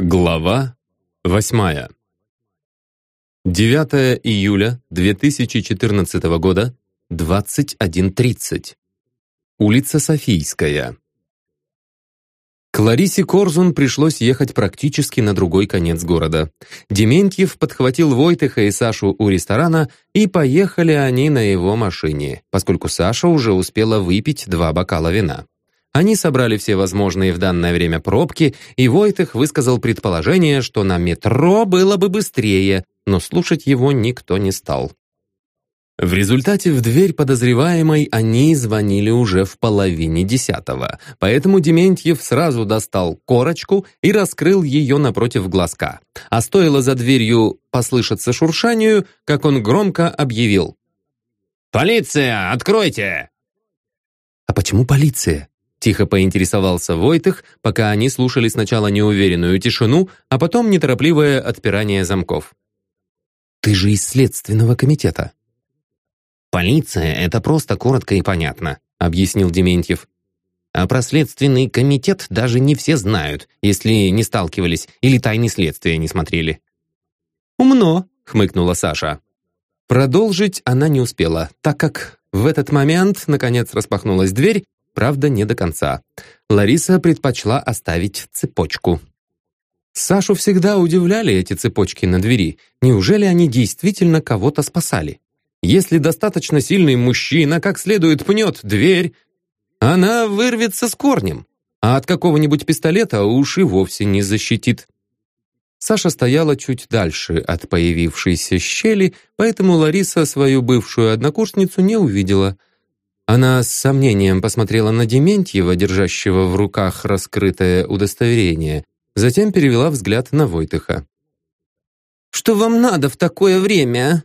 Глава восьмая. 9 июля 2014 года, 21.30. Улица Софийская. К Ларисе Корзун пришлось ехать практически на другой конец города. Дементьев подхватил Войтыха и Сашу у ресторана, и поехали они на его машине, поскольку Саша уже успела выпить два бокала вина. Они собрали все возможные в данное время пробки, и Войтых высказал предположение, что на метро было бы быстрее, но слушать его никто не стал. В результате в дверь подозреваемой они звонили уже в половине десятого, поэтому Дементьев сразу достал корочку и раскрыл ее напротив глазка. А стоило за дверью послышаться шуршанию, как он громко объявил. «Полиция, откройте!» «А почему полиция?» Тихо поинтересовался Войтых, пока они слушали сначала неуверенную тишину, а потом неторопливое отпирание замков. «Ты же из следственного комитета». «Полиция — это просто коротко и понятно», — объяснил Дементьев. «А про следственный комитет даже не все знают, если не сталкивались или тайны следствия не смотрели». «Умно», — хмыкнула Саша. Продолжить она не успела, так как в этот момент, наконец, распахнулась дверь, Правда, не до конца. Лариса предпочла оставить цепочку. Сашу всегда удивляли эти цепочки на двери. Неужели они действительно кого-то спасали? Если достаточно сильный мужчина как следует пнет дверь, она вырвется с корнем, а от какого-нибудь пистолета уж и вовсе не защитит. Саша стояла чуть дальше от появившейся щели, поэтому Лариса свою бывшую однокурсницу не увидела – она с сомнением посмотрела на Дементьева, держащего в руках раскрытое удостоверение, затем перевела взгляд на Войтыха. «Что вам надо в такое время?»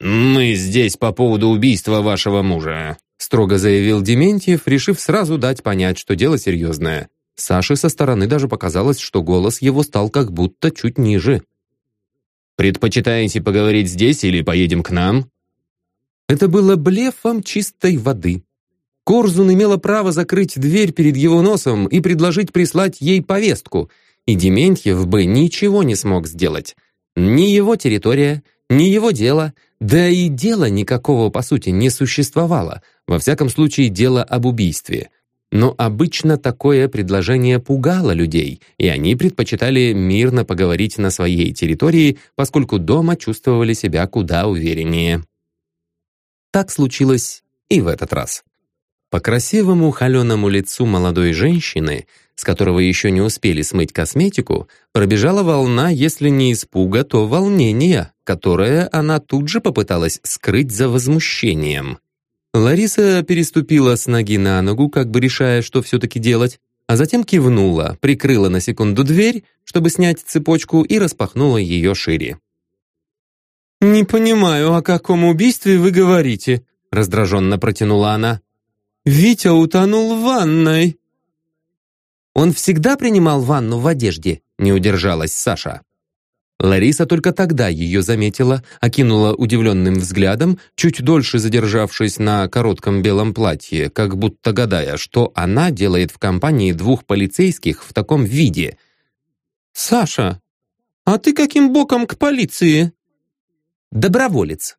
«Мы здесь по поводу убийства вашего мужа», строго заявил Дементьев, решив сразу дать понять, что дело серьезное. Саше со стороны даже показалось, что голос его стал как будто чуть ниже. «Предпочитаете поговорить здесь или поедем к нам?» Это было блефом чистой воды. Корзун имела право закрыть дверь перед его носом и предложить прислать ей повестку, и Дементьев бы ничего не смог сделать. Ни его территория, ни его дело, да и дела никакого, по сути, не существовало, во всяком случае, дело об убийстве. Но обычно такое предложение пугало людей, и они предпочитали мирно поговорить на своей территории, поскольку дома чувствовали себя куда увереннее. Так случилось и в этот раз. По красивому холеному лицу молодой женщины, с которого еще не успели смыть косметику, пробежала волна, если не испуга, то волнения, которое она тут же попыталась скрыть за возмущением. Лариса переступила с ноги на ногу, как бы решая, что все-таки делать, а затем кивнула, прикрыла на секунду дверь, чтобы снять цепочку и распахнула ее шире. «Не понимаю, о каком убийстве вы говорите», раздраженно протянула она. «Витя утонул в ванной». «Он всегда принимал ванну в одежде», не удержалась Саша. Лариса только тогда ее заметила, окинула удивленным взглядом, чуть дольше задержавшись на коротком белом платье, как будто гадая, что она делает в компании двух полицейских в таком виде. «Саша, а ты каким боком к полиции?» Доброволец.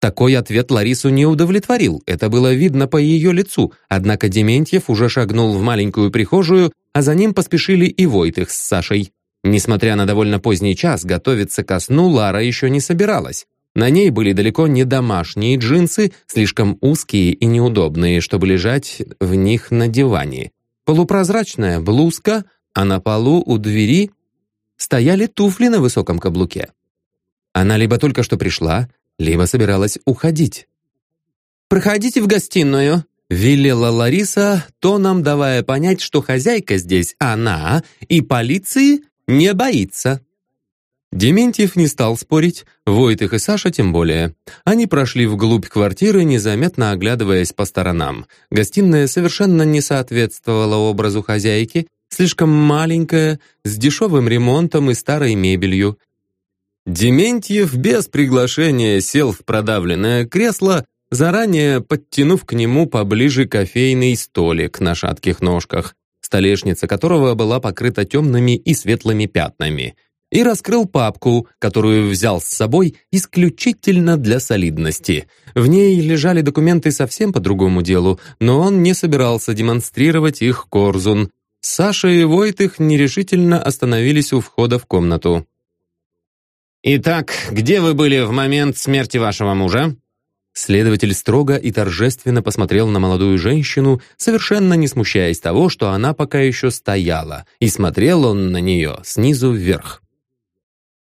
Такой ответ Ларису не удовлетворил, это было видно по ее лицу, однако Дементьев уже шагнул в маленькую прихожую, а за ним поспешили и Войтых с Сашей. Несмотря на довольно поздний час, готовиться ко сну Лара еще не собиралась. На ней были далеко не домашние джинсы, слишком узкие и неудобные, чтобы лежать в них на диване. Полупрозрачная блузка, а на полу у двери стояли туфли на высоком каблуке. Она либо только что пришла, либо собиралась уходить. «Проходите в гостиную», — велела Лариса, тоном давая понять, что хозяйка здесь она и полиции не боится. Дементьев не стал спорить, Войтых и Саша тем более. Они прошли вглубь квартиры, незаметно оглядываясь по сторонам. Гостиная совершенно не соответствовала образу хозяйки, слишком маленькая, с дешевым ремонтом и старой мебелью. Дементьев без приглашения сел в продавленное кресло, заранее подтянув к нему поближе кофейный столик на шатких ножках. столешница которого была покрыта темными и светлыми пятнами, и раскрыл папку, которую взял с собой исключительно для солидности. В ней лежали документы совсем по другому делу, но он не собирался демонстрировать их Корзун. Саша и Войтых нерешительно остановились у входа в комнату. «Итак, где вы были в момент смерти вашего мужа?» Следователь строго и торжественно посмотрел на молодую женщину, совершенно не смущаясь того, что она пока еще стояла, и смотрел он на нее снизу вверх.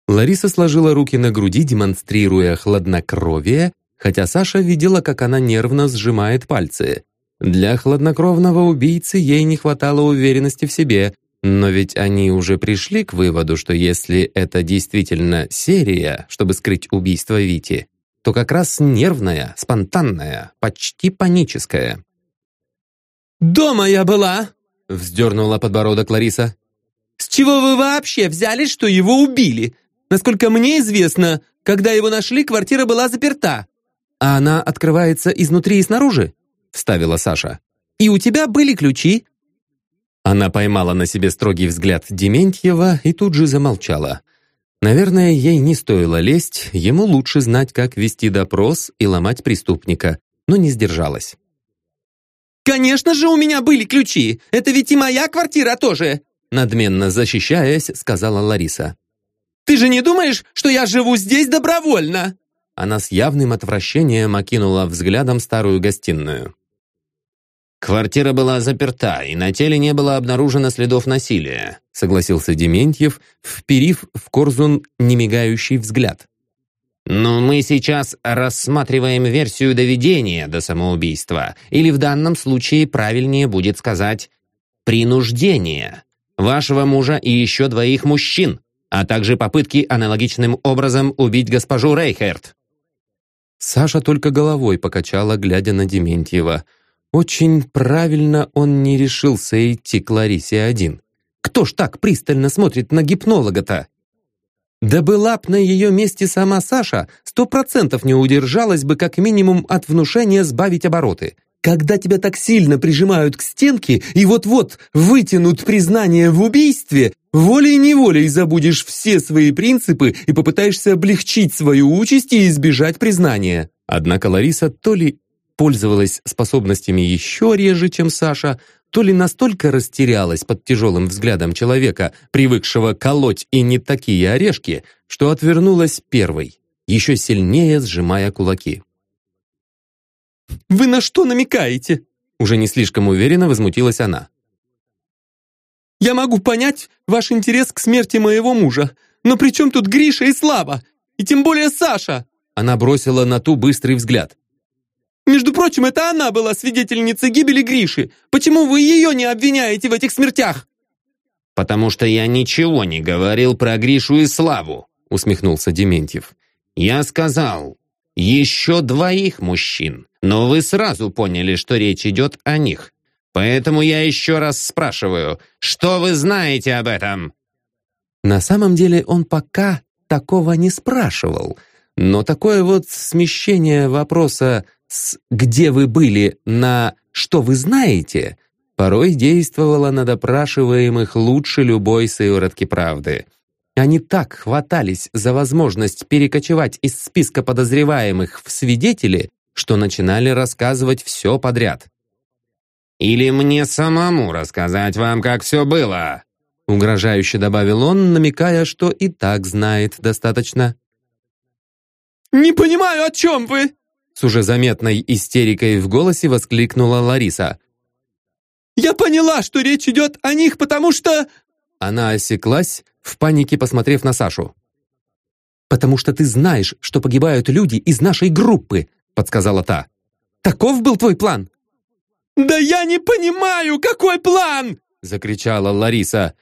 Лариса сложила руки на груди, демонстрируя хладнокровие, хотя Саша видела, как она нервно сжимает пальцы. Для хладнокровного убийцы ей не хватало уверенности в себе, но ведь они уже пришли к выводу, что если это действительно серия, чтобы скрыть убийство Вити, то как раз нервная, спонтанная, почти паническая. «Дома я была!» — вздернула подбородок Лариса. «С чего вы вообще взяли, что его убили? Насколько мне известно, когда его нашли, квартира была заперта». «А она открывается изнутри и снаружи?» — вставила Саша. «И у тебя были ключи?» Она поймала на себе строгий взгляд Дементьева и тут же замолчала. Наверное, ей не стоило лезть, ему лучше знать, как вести допрос и ломать преступника, но не сдержалась. «Конечно же у меня были ключи! Это ведь и моя квартира тоже!» Надменно защищаясь, сказала Лариса. «Ты же не думаешь, что я живу здесь добровольно?» Она с явным отвращением окинула взглядом старую гостиную. «Квартира была заперта, и на теле не было обнаружено следов насилия», согласился Дементьев, вперив в Корзун немигающий взгляд. «Но мы сейчас рассматриваем версию доведения до самоубийства, или в данном случае правильнее будет сказать «принуждение» вашего мужа и еще двоих мужчин, а также попытки аналогичным образом убить госпожу Рейхерт». Саша только головой покачала, глядя на Дементьева – очень правильно он не решился идти к Ларисе один. Кто ж так пристально смотрит на гипнолога-то? Да была б на ее месте сама Саша, сто процентов не удержалась бы как минимум от внушения сбавить обороты. Когда тебя так сильно прижимают к стенке и вот-вот вытянут признание в убийстве, волей-неволей забудешь все свои принципы и попытаешься облегчить свою участь и избежать признания. Однако Лариса то ли пользовалась способностями еще реже, чем Саша, то ли настолько растерялась под тяжелым взглядом человека, привыкшего колоть и не такие орешки, что отвернулась первой, еще сильнее сжимая кулаки. «Вы на что намекаете?» Уже не слишком уверенно возмутилась она. «Я могу понять ваш интерес к смерти моего мужа, но при чем тут Гриша и Слава? И тем более Саша?» Она бросила на ту быстрый взгляд. Между прочим, это она была свидетельницей гибели Гриши. Почему вы ее не обвиняете в этих смертях?» «Потому что я ничего не говорил про Гришу и Славу», усмехнулся Дементьев. «Я сказал, еще двоих мужчин, но вы сразу поняли, что речь идет о них. Поэтому я еще раз спрашиваю, что вы знаете об этом?» На самом деле он пока такого не спрашивал, но такое вот смещение вопроса с «где вы были» на «что вы знаете» порой действовала на допрашиваемых лучше любой сыворотки правды. Они так хватались за возможность перекочевать из списка подозреваемых в свидетели, что начинали рассказывать все подряд. «Или мне самому рассказать вам, как все было?» Угрожающе добавил он, намекая, что и так знает достаточно. «Не понимаю, о чем вы?» С уже заметной истерикой в голосе воскликнула Лариса. «Я поняла, что речь идет о них, потому что...» Она осеклась, в панике посмотрев на Сашу. «Потому что ты знаешь, что погибают люди из нашей группы», подсказала та. «Таков был твой план?» «Да я не понимаю, какой план!» закричала Лариса.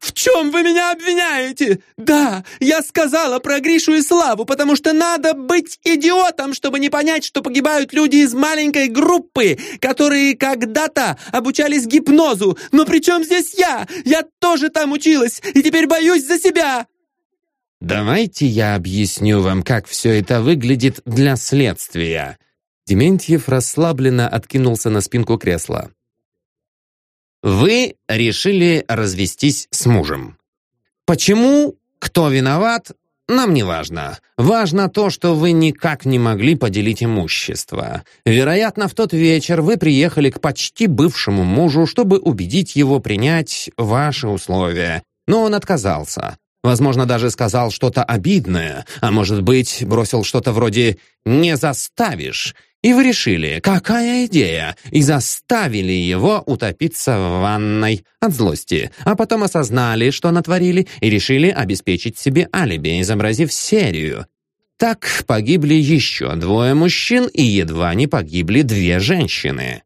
«В чем вы меня обвиняете? Да, я сказала про Гришу и Славу, потому что надо быть идиотом, чтобы не понять, что погибают люди из маленькой группы, которые когда-то обучались гипнозу. Но при чем здесь я? Я тоже там училась, и теперь боюсь за себя!» «Давайте я объясню вам, как все это выглядит для следствия». Дементьев расслабленно откинулся на спинку кресла. Вы решили развестись с мужем. Почему? Кто виноват? Нам не важно. Важно то, что вы никак не могли поделить имущество. Вероятно, в тот вечер вы приехали к почти бывшему мужу, чтобы убедить его принять ваши условия. Но он отказался. Возможно, даже сказал что-то обидное, а может быть, бросил что-то вроде «не заставишь». И вы решили, какая идея, и заставили его утопиться в ванной от злости, а потом осознали, что натворили, и решили обеспечить себе алиби, изобразив серию. Так погибли еще двое мужчин, и едва не погибли две женщины.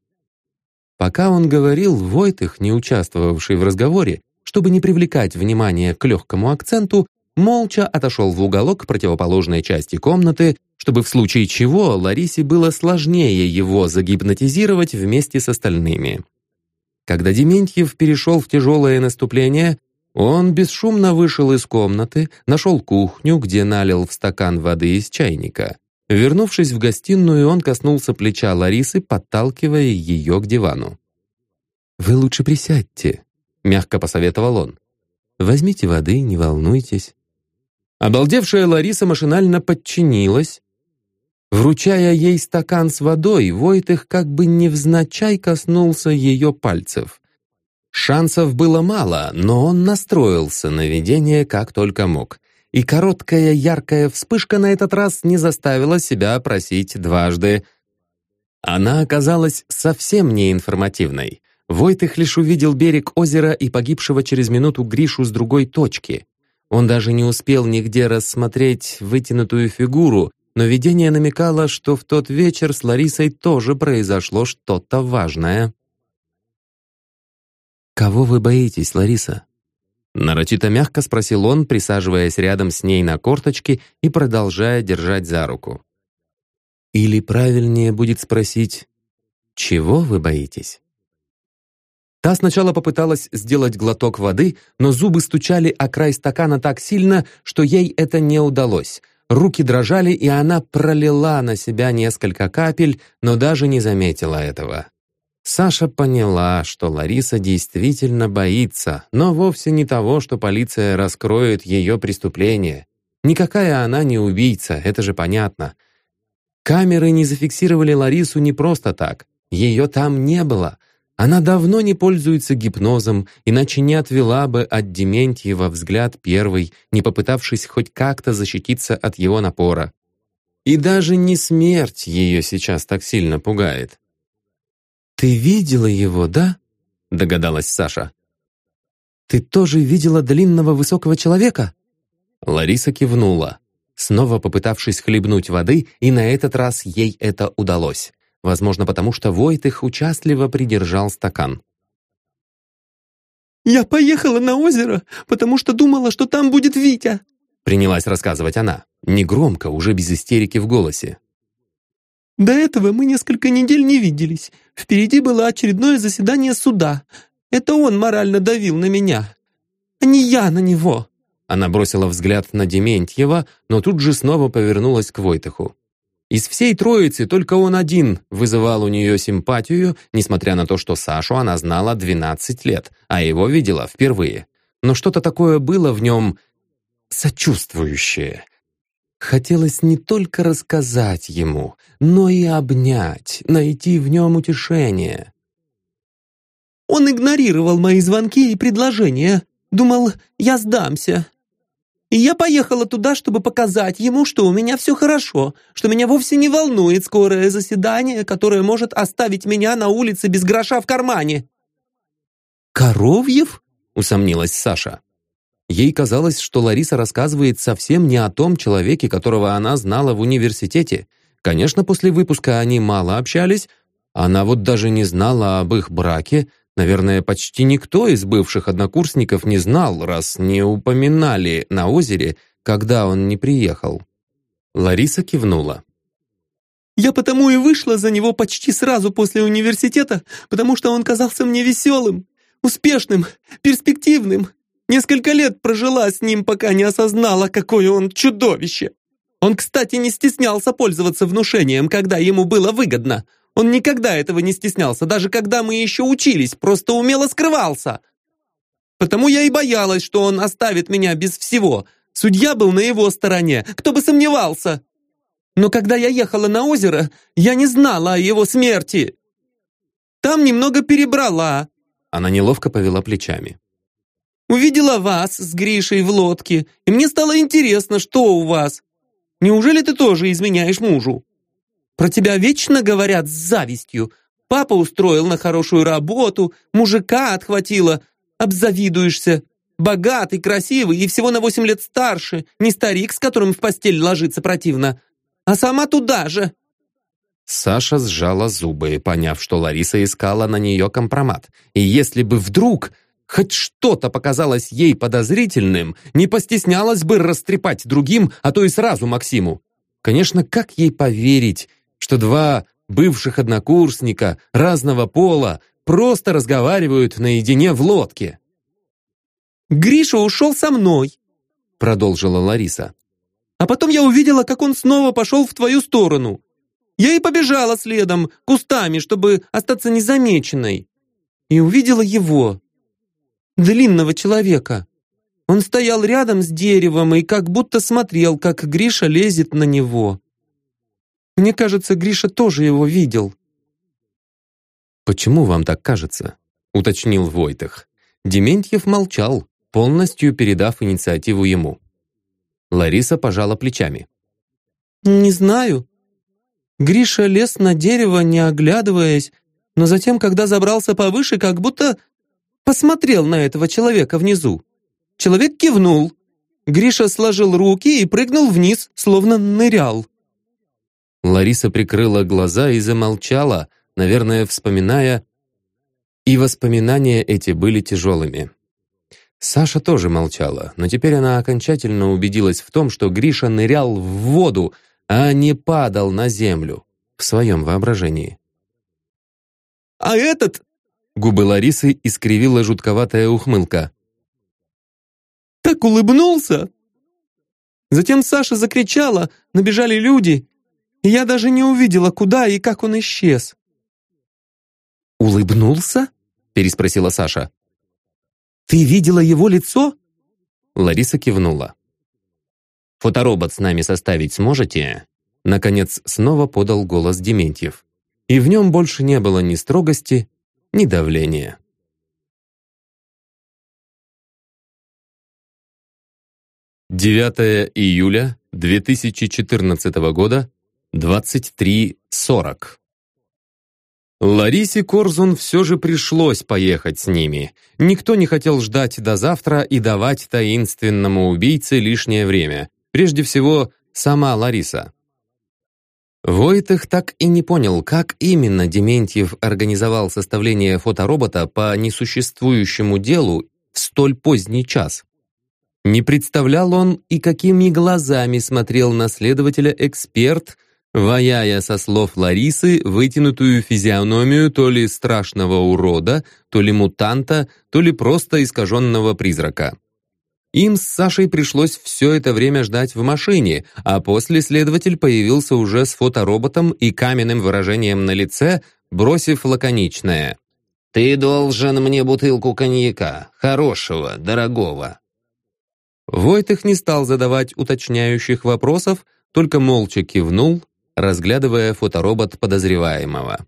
Пока он говорил, Войтых, не участвовавший в разговоре, чтобы не привлекать внимание к легкому акценту, молча отошел в уголок противоположной части комнаты, чтобы в случае чего Ларисе было сложнее его загипнотизировать вместе с остальными. Когда Дементьев перешел в тяжелое наступление, он бесшумно вышел из комнаты, нашел кухню, где налил в стакан воды из чайника. Вернувшись в гостиную, он коснулся плеча Ларисы, подталкивая ее к дивану. «Вы лучше присядьте», — мягко посоветовал он. «Возьмите воды, не волнуйтесь». Обалдевшая Лариса машинально подчинилась. Вручая ей стакан с водой, Войтых как бы невзначай коснулся ее пальцев. Шансов было мало, но он настроился на видение как только мог. И короткая яркая вспышка на этот раз не заставила себя просить дважды. Она оказалась совсем неинформативной. Войтых лишь увидел берег озера и погибшего через минуту Гришу с другой точки. Он даже не успел нигде рассмотреть вытянутую фигуру, но видение намекало, что в тот вечер с Ларисой тоже произошло что-то важное. «Кого вы боитесь, Лариса?» Нарочито мягко спросил он, присаживаясь рядом с ней на корточке и продолжая держать за руку. «Или правильнее будет спросить, чего вы боитесь?» Та сначала попыталась сделать глоток воды, но зубы стучали о край стакана так сильно, что ей это не удалось. Руки дрожали, и она пролила на себя несколько капель, но даже не заметила этого. Саша поняла, что Лариса действительно боится, но вовсе не того, что полиция раскроет ее преступление. Никакая она не убийца, это же понятно. Камеры не зафиксировали Ларису не просто так. Ее там не было — она давно не пользуется гипнозом, иначе не отвела бы от Дементьева взгляд первый, не попытавшись хоть как-то защититься от его напора. И даже не смерть ее сейчас так сильно пугает. «Ты видела его, да?» — догадалась Саша. «Ты тоже видела длинного высокого человека?» Лариса кивнула, снова попытавшись хлебнуть воды, и на этот раз ей это удалось. Возможно, потому что Войтых участливо придержал стакан. «Я поехала на озеро, потому что думала, что там будет Витя», принялась рассказывать она, негромко, уже без истерики в голосе. «До этого мы несколько недель не виделись. Впереди было очередное заседание суда. Это он морально давил на меня, а не я на него». Она бросила взгляд на Дементьева, но тут же снова повернулась к Войтыху. Из всей троицы только он один вызывал у нее симпатию, несмотря на то, что Сашу она знала 12 лет, а его видела впервые. Но что-то такое было в нем сочувствующее. Хотелось не только рассказать ему, но и обнять, найти в нем утешение. «Он игнорировал мои звонки и предложения. Думал, я сдамся. И я поехала туда, чтобы показать ему, что у меня все хорошо, что меня вовсе не волнует скорое заседание, которое может оставить меня на улице без гроша в кармане». «Коровьев?» — усомнилась Саша. Ей казалось, что Лариса рассказывает совсем не о том человеке, которого она знала в университете. Конечно, после выпуска они мало общались, она вот даже не знала об их браке, Наверное, почти никто из бывших однокурсников не знал, раз не упоминали на озере, когда он не приехал. Лариса кивнула. «Я потому и вышла за него почти сразу после университета, потому что он казался мне веселым, успешным, перспективным. Несколько лет прожила с ним, пока не осознала, какое он чудовище. Он, кстати, не стеснялся пользоваться внушением, когда ему было выгодно. Он никогда этого не стеснялся, даже когда мы еще учились, просто умело скрывался. Потому я и боялась, что он оставит меня без всего. Судья был на его стороне, кто бы сомневался. Но когда я ехала на озеро, я не знала о его смерти. Там немного перебрала». Она неловко повела плечами. «Увидела вас с Гришей в лодке, и мне стало интересно, что у вас. Неужели ты тоже изменяешь мужу? Про тебя вечно говорят с завистью. Папа устроил на хорошую работу, мужика отхватила, обзавидуешься. Богатый, красивый и всего на восемь лет старше, не старик, с которым в постель ложиться противно, а сама туда же!» Саша сжала зубы, поняв, что Лариса искала на нее компромат. И если бы вдруг хоть что-то показалось ей подозрительным, не постеснялась бы растрепать другим, а то и сразу Максиму. Конечно, как ей поверить, что два бывших однокурсника разного пола просто разговаривают наедине в лодке? «Гриша ушел со мной», — продолжила Лариса. А потом я увидела, как он снова пошел в твою сторону. Я и побежала следом, кустами, чтобы остаться незамеченной. И увидела его, длинного человека. Он стоял рядом с деревом и как будто смотрел, как Гриша лезет на него. Мне кажется, Гриша тоже его видел. «Почему вам так кажется?» — уточнил Войтах. Дементьев молчал, полностью передав инициативу ему. Лариса пожала плечами. «Не знаю. Гриша лез на дерево, не оглядываясь, но затем, когда забрался повыше, как будто посмотрел на этого человека внизу. Человек кивнул. Гриша сложил руки и прыгнул вниз, словно нырял. Лариса прикрыла глаза и замолчала, наверное, вспоминая... И воспоминания эти были тяжелыми. Саша тоже молчала, но теперь она окончательно убедилась в том, что Гриша нырял в воду, а не падал на землю в своем воображении. «А этот...» Губы Ларисы искривила жутковатая ухмылка. «Так улыбнулся!» Затем Саша закричала, набежали люди, я даже не увидела, куда и как он исчез. «Улыбнулся?» — переспросила Саша. Ты видела его лицо?» Лариса кивнула. «Фоторобот с нами составить сможете?» Наконец снова подал голос Дементьев. И в нем больше не было ни строгости, ни давления. Девятое июля 2014 года, 23.40. Ларисе Корзун все же пришлось поехать с ними. Никто не хотел ждать до завтра и давать таинственному убийце лишнее время. Прежде всего, сама Лариса. Войтых так и не понял, как именно Дементьев организовал составление фоторобота по несуществующему делу в столь поздний час. Не представлял он и какими глазами смотрел на следователя эксперт, ваяя со слов Ларисы вытянутую физиономию то ли страшного урода, то ли мутанта, то ли просто искаженного призрака. Им с Сашей пришлось все это время ждать в машине, а после следователь появился уже с фотороботом и каменным выражением на лице, бросив лаконичное. «Ты должен мне бутылку коньяка, хорошего, дорогого». Войтых не стал задавать уточняющих вопросов, только молча кивнул, разглядывая фоторобот подозреваемого.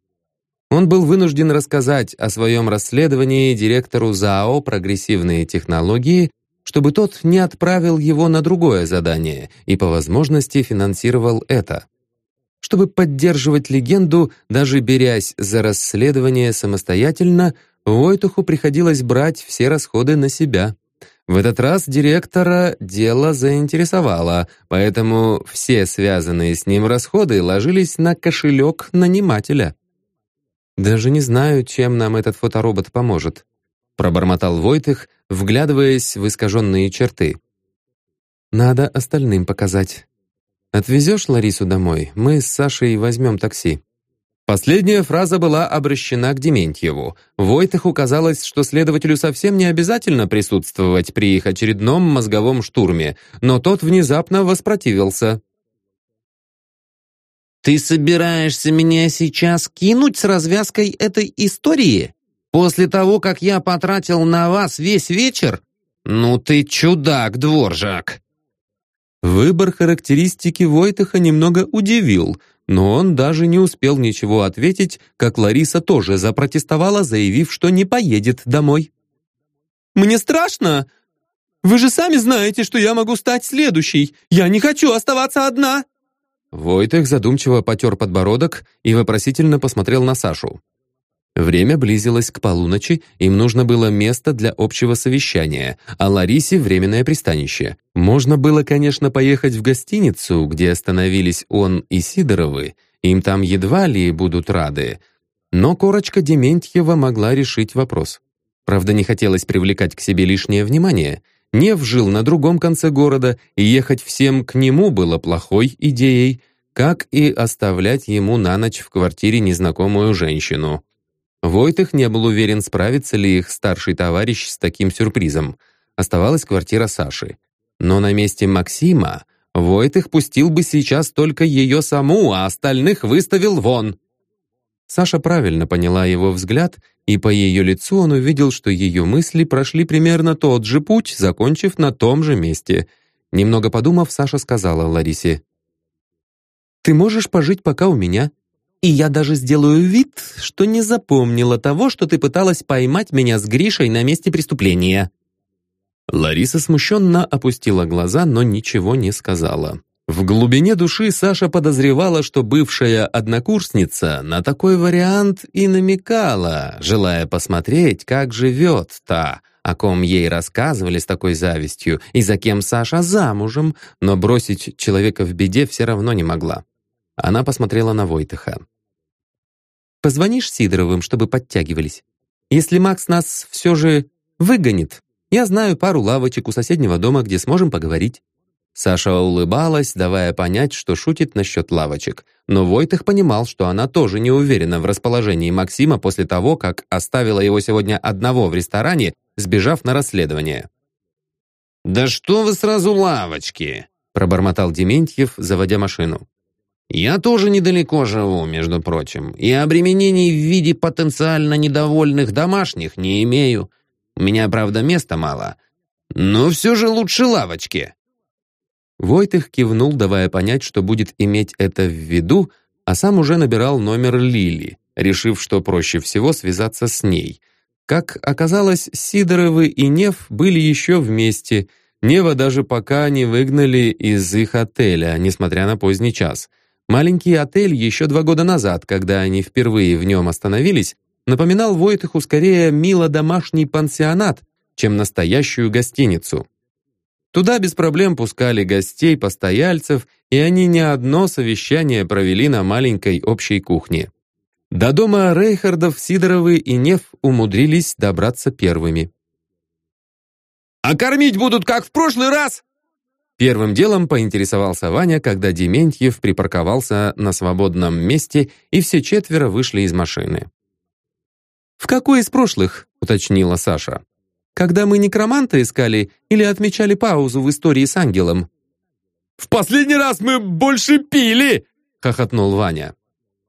Он был вынужден рассказать о своем расследовании директору ЗАО «Прогрессивные технологии», чтобы тот не отправил его на другое задание и по возможности финансировал это. Чтобы поддерживать легенду, даже берясь за расследование самостоятельно, Войтуху приходилось брать все расходы на себя. В этот раз директора дело заинтересовало, поэтому все связанные с ним расходы ложились на кошелек нанимателя. «Даже не знаю, чем нам этот фоторобот поможет», пробормотал Войтых, вглядываясь в искаженные черты. «Надо остальным показать. Отвезешь Ларису домой? Мы с Сашей возьмем такси». Последняя фраза была обращена к Дементьеву. Войтаху казалось, что следователю совсем не обязательно присутствовать при их очередном мозговом штурме, но тот внезапно воспротивился. «Ты собираешься меня сейчас кинуть с развязкой этой истории? После того, как я потратил на вас весь вечер? Ну ты чудак, дворжак!» Выбор характеристики Войтаха немного удивил, но он даже не успел ничего ответить, как Лариса тоже запротестовала, заявив, что не поедет домой. «Мне страшно! Вы же сами знаете, что я могу стать следующей! Я не хочу оставаться одна!» Войтых задумчиво потер подбородок и вопросительно посмотрел на Сашу. Время близилось к полуночи, им нужно было место для общего совещания, а Ларисе — временное пристанище. Можно было, конечно, поехать в гостиницу, где остановились он и Сидоровы, им там едва ли будут рады. Но корочка Дементьева могла решить вопрос. Правда, не хотелось привлекать к себе лишнее внимание. Нев жил на другом конце города, и ехать всем к нему было плохой идеей, как и оставлять ему на ночь в квартире незнакомую женщину. Войтых не был уверен, справится ли их старший товарищ с таким сюрпризом. Оставалась квартира Саши. Но на месте Максима Войтых пустил бы сейчас только ее саму, а остальных выставил вон. Саша правильно поняла его взгляд, и по ее лицу он увидел, что ее мысли прошли примерно тот же путь, закончив на том же месте. Немного подумав, Саша сказала Ларисе, «Ты можешь пожить пока у меня, и я даже сделаю вид, что не запомнила того, что ты пыталась поймать меня с Гришей на месте преступления». Лариса смущенно опустила глаза, но ничего не сказала. В глубине души Саша подозревала, что бывшая однокурсница на такой вариант и намекала, желая посмотреть, как живет та, о ком ей рассказывали с такой завистью, и за кем Саша замужем, но бросить человека в беде все равно не могла. Она посмотрела на Войтыха. Позвонишь Сидоровым, чтобы подтягивались? Если Макс нас все же выгонит, я знаю пару лавочек у соседнего дома, где сможем поговорить». Саша улыбалась, давая понять, что шутит насчет лавочек. Но Войтых понимал, что она тоже не уверена в расположении Максима после того, как оставила его сегодня одного в ресторане, сбежав на расследование. «Да что вы сразу лавочки?» пробормотал Дементьев, заводя машину. Я тоже недалеко живу, между прочим, и обременений в виде потенциально недовольных домашних не имею. У меня, правда, места мало, но все же лучше лавочки». Войтых кивнул, давая понять, что будет иметь это в виду, а сам уже набирал номер Лили, решив, что проще всего связаться с ней. Как оказалось, Сидоровы и Нев были еще вместе. Нева даже пока не выгнали из их отеля, несмотря на поздний час — Маленький отель еще два года назад, когда они впервые в нем остановились, напоминал Войтыху скорее мило-домашний пансионат, чем настоящую гостиницу. Туда без проблем пускали гостей, постояльцев, и они не одно совещание провели на маленькой общей кухне. До дома Рейхардов, Сидоровы и Нев умудрились добраться первыми. «А кормить будут, как в прошлый раз?» Первым делом поинтересовался Ваня, когда Дементьев припарковался на свободном месте, и все четверо вышли из машины. «В какой из прошлых?» — уточнила Саша. «Когда мы некроманта искали или отмечали паузу в истории с ангелом?» «В последний раз мы больше пили!» — хохотнул Ваня.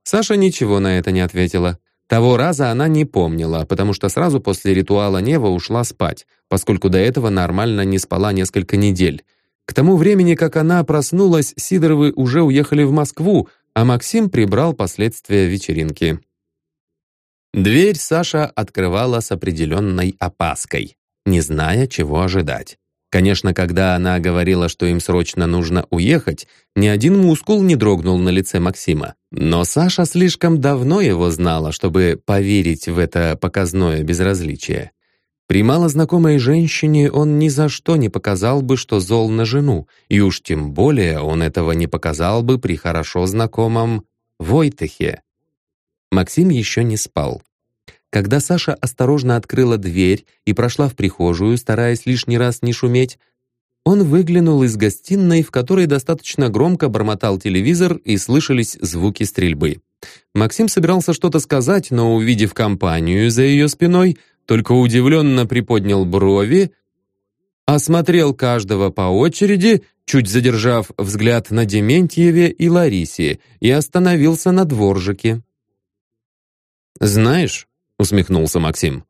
Саша ничего на это не ответила. Того раза она не помнила, потому что сразу после ритуала Нева ушла спать, поскольку до этого нормально не спала несколько недель. К тому времени, как она проснулась, Сидоровы уже уехали в Москву, а Максим прибрал последствия вечеринки. Дверь Саша открывала с определенной опаской, не зная, чего ожидать. Конечно, когда она говорила, что им срочно нужно уехать, ни один мускул не дрогнул на лице Максима. Но Саша слишком давно его знала, чтобы поверить в это показное безразличие. При малознакомой женщине он ни за что не показал бы, что зол на жену, и уж тем более он этого не показал бы при хорошо знакомом Войтехе. Максим еще не спал. Когда Саша осторожно открыла дверь и прошла в прихожую, стараясь лишний раз не шуметь, он выглянул из гостиной, в которой достаточно громко бормотал телевизор и слышались звуки стрельбы. Максим собирался что-то сказать, но, увидев компанию за ее спиной, только удивленно приподнял брови, осмотрел каждого по очереди чуть задержав взгляд на Дементьеве и Ларисе, и остановился на дворжике. «Знаешь», — усмехнулся Максим,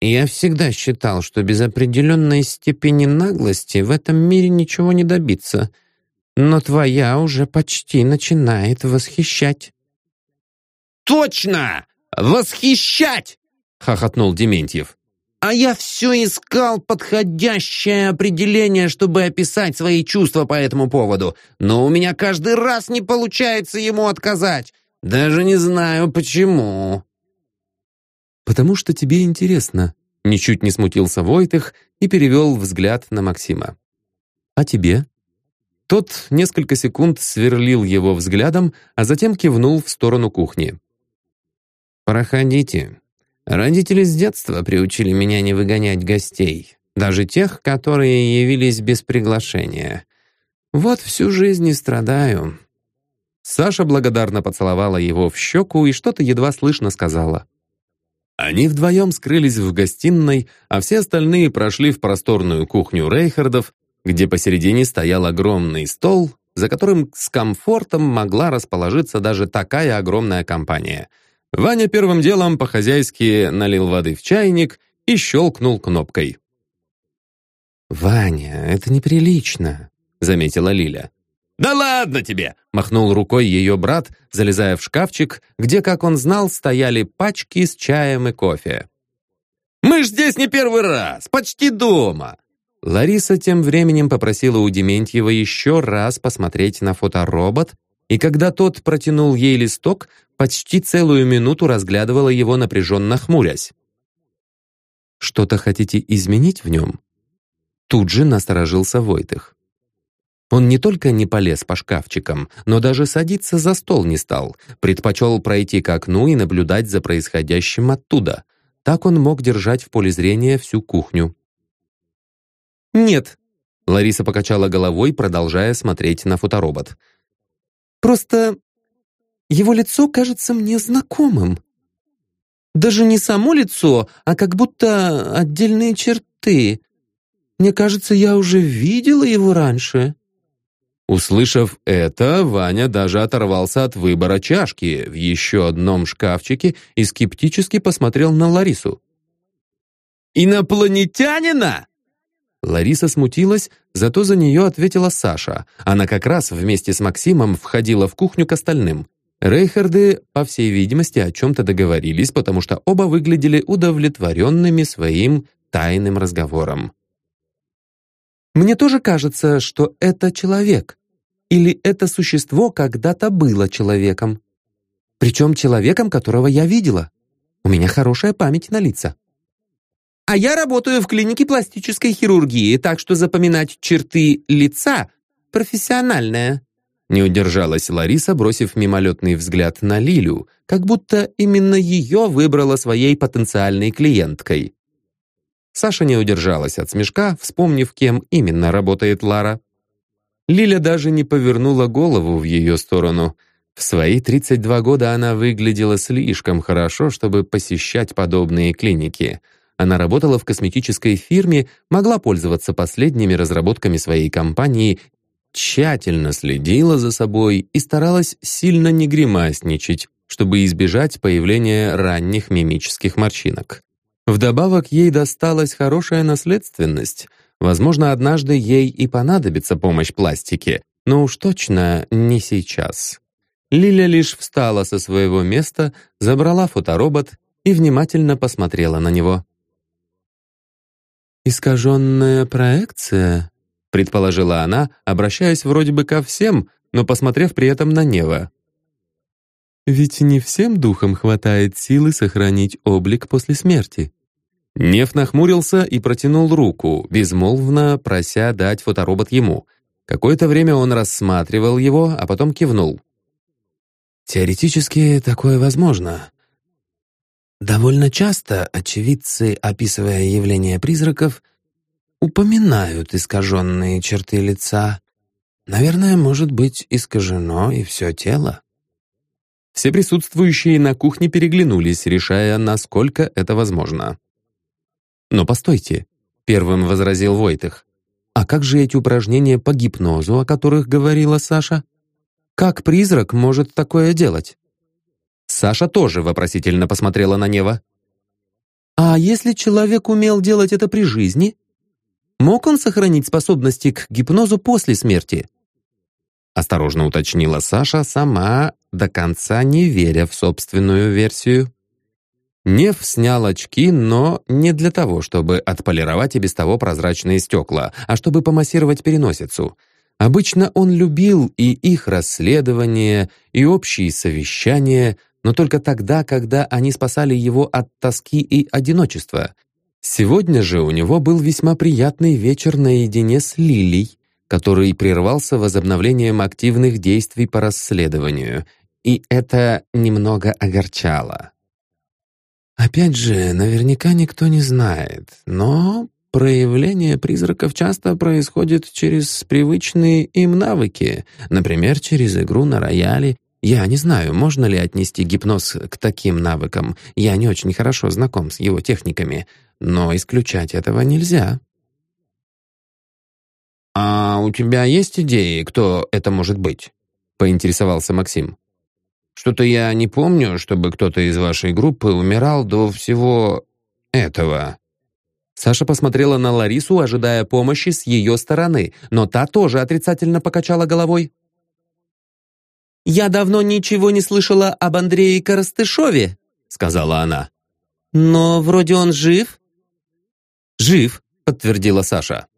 «я всегда считал, что без определенной степени наглости в этом мире ничего не добиться, но твоя уже почти начинает восхищать». «Точно! Восхищать!» — хохотнул Дементьев. А я все искал подходящее определение, чтобы описать свои чувства по этому поводу, но у меня каждый раз не получается ему отказать. Даже не знаю, почему. «Потому что тебе интересно», — ничуть не смутился Войтых и перевел взгляд на Максима. «А тебе?» Тот несколько секунд сверлил его взглядом, а затем кивнул в сторону кухни. «Проходите. Родители с детства приучили меня не выгонять гостей, даже тех, которые явились без приглашения. Вот всю жизнь и страдаю». Саша благодарно поцеловала его в щеку и что-то едва слышно сказала. Они вдвоем скрылись в гостиной, а все остальные прошли в просторную кухню Рейхардов, где посередине стоял огромный стол, за которым с комфортом могла расположиться даже такая огромная компания — Ваня первым делом по-хозяйски налил воды в чайник и щелкнул кнопкой. «Ваня, это неприлично», — заметила Лиля. «Да ладно тебе!» — махнул рукой ее брат, залезая в шкафчик, где, как он знал, стояли пачки с чаем и кофе. «Мы ж здесь не первый раз, почти дома!» Лариса тем временем попросила у Дементьева еще раз посмотреть на фоторобот, и когда тот протянул ей листок, почти целую минуту разглядывала его, напряженно хмурясь. «Что-то хотите изменить в нем?» Тут же насторожился Войтых. Он не только не полез по шкафчикам, но даже садиться за стол не стал, предпочел пройти к окну и наблюдать за происходящим оттуда. Так он мог держать в поле зрения всю кухню. «Нет», — Лариса покачала головой, продолжая смотреть на фоторобот. «Просто его лицо кажется мне знакомым. Даже не само лицо, а как будто отдельные черты. Мне кажется, я уже видела его раньше». Услышав это, Ваня даже оторвался от выбора чашки в еще одном шкафчике и скептически посмотрел на Ларису. «Инопланетянина?» Лариса смутилась, зато за нее ответила Саша. Она как раз вместе с Максимом входила в кухню к остальным. Рейхарды, по всей видимости, о чем-то договорились, потому что оба выглядели удовлетворенными своим тайным разговором. «Мне тоже кажется, что это человек. Или это существо когда-то было человеком. Причем человеком, которого я видела. У меня хорошая память на лица. А я работаю в клинике пластической хирургии, так что запоминать черты лица — профессиональное». Не удержалась Лариса, бросив мимолетный взгляд на Лилю, как будто именно ее выбрала своей потенциальной клиенткой. Саша не удержалась от смешка, вспомнив, кем именно работает Лара. Лиля даже не повернула голову в ее сторону. В свои 32 года она выглядела слишком хорошо, чтобы посещать подобные клиники. Она работала в косметической фирме, могла пользоваться последними разработками своей компании тщательно следила за собой и старалась сильно не гримасничать, чтобы избежать появления ранних мимических морщинок. Вдобавок ей досталась хорошая наследственность. Возможно, однажды ей и понадобится помощь пластики, но уж точно не сейчас. Лиля лишь встала со своего места, забрала фоторобот и внимательно посмотрела на него. «Искаженная проекция?» Предположила она, обращаясь вроде бы ко всем, но посмотрев при этом на Нева. «Ведь не всем духам хватает силы сохранить облик после смерти». Нев нахмурился и протянул руку, безмолвно прося дать фоторобот ему. Какое-то время он рассматривал его, а потом кивнул. «Теоретически такое возможно. Довольно часто очевидцы, описывая явление призраков, упоминают искаженные черты лица. Наверное, может быть искажено и все тело. Все присутствующие на кухне переглянулись, решая, насколько это возможно. «Но постойте», — первым возразил Войтых. А как же эти упражнения по гипнозу, о которых говорила Саша? Как призрак может такое делать? Саша тоже вопросительно посмотрела на Нева. А если человек умел делать это при жизни? Мог он сохранить способности к гипнозу после смерти? Осторожно уточнила Саша, сама до конца не веря в собственную версию. Нев снял очки, но не для того, чтобы отполировать и без того прозрачные стекла, а чтобы помассировать переносицу. Обычно он любил и их расследования, и общие совещания, но только тогда, когда они спасали его от тоски и одиночества. Сегодня же у него был весьма приятный вечер наедине с Лилей, который прервался возобновлением активных действий по расследованию, и это немного огорчало. Опять же, наверняка никто не знает, но проявление призраков часто происходит через привычные им навыки, например, через игру на рояле. Я не знаю, можно ли отнести гипноз к таким навыкам, я не очень хорошо знаком с его техниками, но исключать этого нельзя. «А у тебя есть идеи, кто это может быть?» — поинтересовался Максим. Что-то я не помню, чтобы кто-то из вашей группы умирал до всего этого». Саша посмотрела на Ларису, ожидая помощи с ее стороны, но та тоже отрицательно покачала головой. «Я давно ничего не слышала об Андрее Коростышове», — сказала она. «Но вроде он жив». «Жив», — подтвердила Саша.